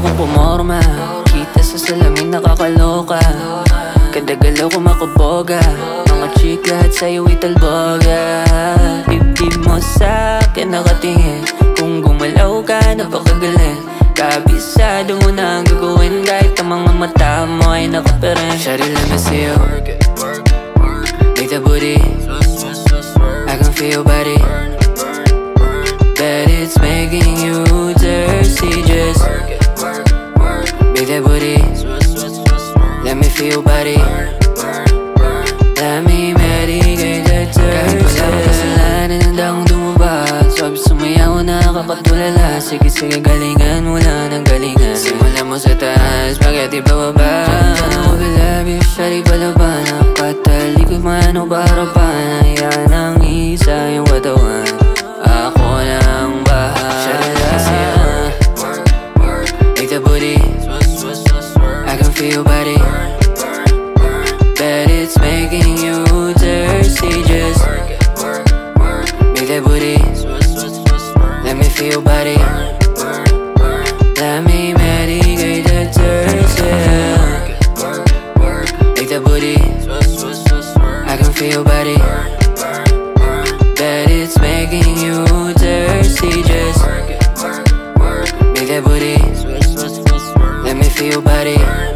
forma Kita sa salamin nakakaloka. Kadagalaw ko makuboga Mga chick lahat sa'yo italboga. Dibdib mo sa'kin nakatingin. Kung gumalaw ka napakagaling. Kabisado mo na ang gagawin Kahit ang mga mata mo ay nakapirin let me see you. Make that booty. I can feel your body. That it's making you booty Let me feel your body. Let me medicate that Kahit wala kasalanan handa akong dumaba Sabi sumayaw nakakatulala Sige sige galingan mula ng galingan Simula mo sa taas Spaghetti bababa Ano ko bilabi Shari palaban Nakatalikod man o barapan Feel your body. That it's making you thirsty Just Make that booty. Let me feel your body. Let me thirst, Make that booty. I can feel your body. That it's making you thirsty Just Make that booty. Let me feel body